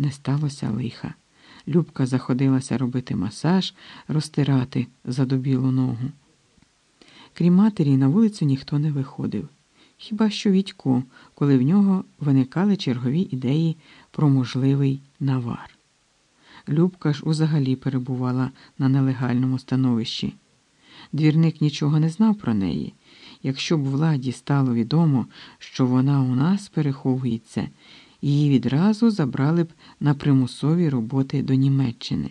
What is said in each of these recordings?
не сталося лиха. Любка заходилася робити масаж, розтирати задубілу ногу. Крім матері, на вулицю ніхто не виходив. Хіба що Вітько, коли в нього виникали чергові ідеї про можливий навар. Любка ж узагалі перебувала на нелегальному становищі. Двірник нічого не знав про неї. Якщо б владі стало відомо, що вона у нас переховується, її відразу забрали б на примусові роботи до Німеччини.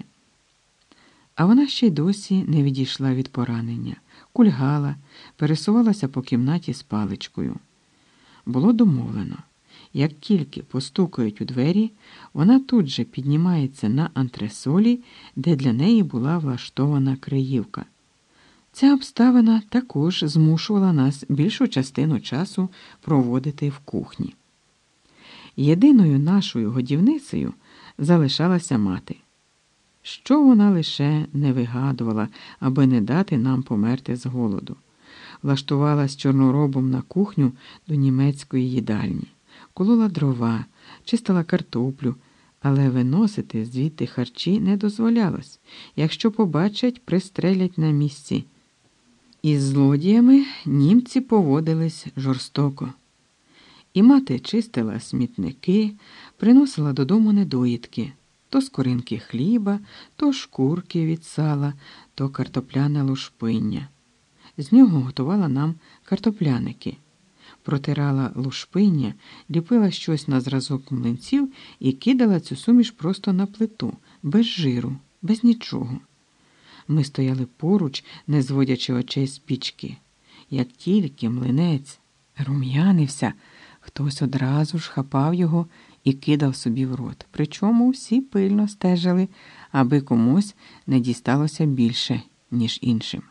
А вона ще й досі не відійшла від поранення, кульгала, пересувалася по кімнаті з паличкою. Було домовлено. Як тільки постукають у двері, вона тут же піднімається на антресолі, де для неї була влаштована криївка. Ця обставина також змушувала нас більшу частину часу проводити в кухні. Єдиною нашою годівницею залишалася мати. Що вона лише не вигадувала, аби не дати нам померти з голоду. Влаштувалась чорноробом на кухню до німецької їдальні, колола дрова, чистила картоплю, але виносити звідти харчі не дозволялось. Якщо побачать, пристрелять на місці. Із злодіями німці поводились жорстоко. І мати чистила смітники, приносила додому недоїдки то скоринки хліба, то шкурки від сала, то картопляне лушпиння. З нього готувала нам картопляники, протирала лушпиння, ліпила щось на зразок млинців і кидала цю суміш просто на плиту, без жиру, без нічого. Ми стояли поруч, не зводячи очей з пічки. Як тільки млинець рум'янився, хтось одразу ж хапав його і кидав собі в рот. Причому всі пильно стежили, аби комусь не дісталося більше, ніж іншим.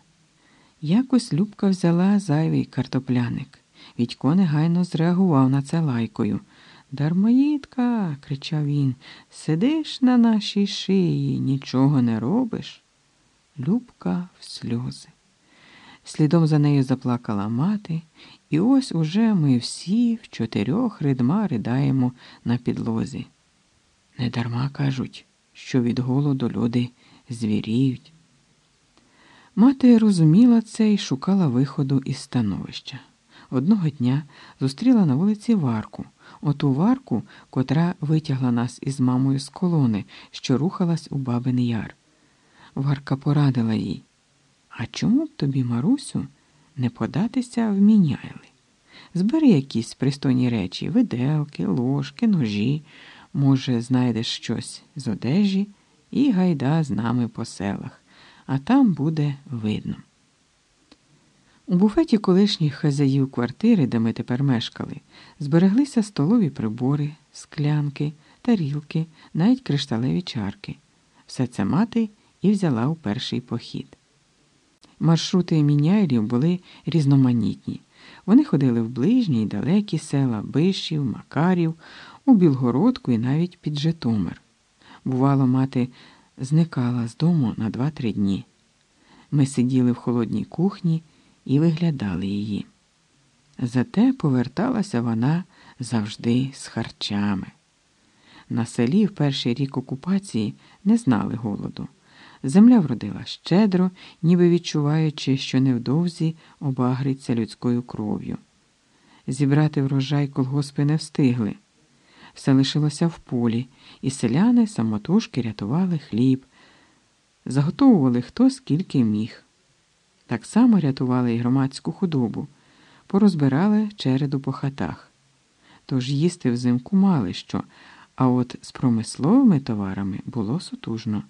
Якось Любка взяла зайвий картопляник. Відько негайно зреагував на це лайкою. Дармоїдка, кричав він, сидиш на нашій шиї, нічого не робиш. Любка в сльози. Слідом за нею заплакала мати, і ось уже ми всі в чотирьох ридма ридаємо на підлозі. Недарма кажуть, що від голоду люди звіріють. Мати розуміла це і шукала виходу із становища. Одного дня зустріла на вулиці Варку, оту Варку, котра витягла нас із мамою з колони, що рухалась у Бабин Яр. Варка порадила їй. А чому б тобі, Марусю, не податися в міняйли? Збери якісь пристойні речі, виделки, ложки, ножі, може, знайдеш щось з одежі і гайда з нами по селах, а там буде видно. У буфеті колишніх хазяїв квартири, де ми тепер мешкали, збереглися столові прибори, склянки, тарілки, навіть кришталеві чарки. Все це мати і взяла у перший похід. Маршрути міняйлів були різноманітні. Вони ходили в ближні й далекі села Бишів, Макарів, у Білгородку і навіть під Житомир. Бувало, мати зникала з дому на два-три дні. Ми сиділи в холодній кухні і виглядали її. Зате поверталася вона завжди з харчами. На селі в перший рік окупації не знали голоду. Земля вродила щедро, ніби відчуваючи, що невдовзі обагриться людською кров'ю. Зібрати врожай колгоспи не встигли. Все лишилося в полі, і селяни самотужки рятували хліб, заготовували хто скільки міг. Так само рятували і громадську худобу, порозбирали череду по хатах. Тож їсти взимку мали що, а от з промисловими товарами було сутужно.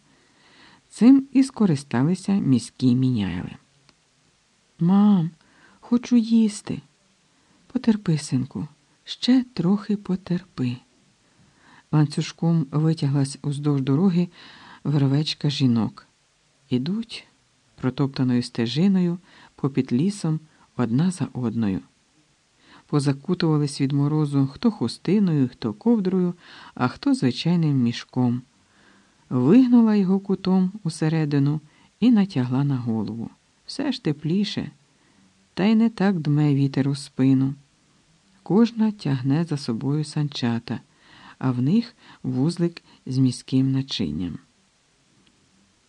Цим і скористалися міські міняйли. Мам, хочу їсти. Потерпи, синку, ще трохи потерпи. Ланцюжком витяглась уздовж дороги вервечка жінок. Ідуть протоптаною стежиною попід лісом одна за одною. Позакутувались від морозу хто хустиною, хто ковдрою, а хто звичайним мішком вигнула його кутом усередину і натягла на голову. Все ж тепліше, та й не так дме вітер у спину. Кожна тягне за собою санчата, а в них вузлик з міським начинням.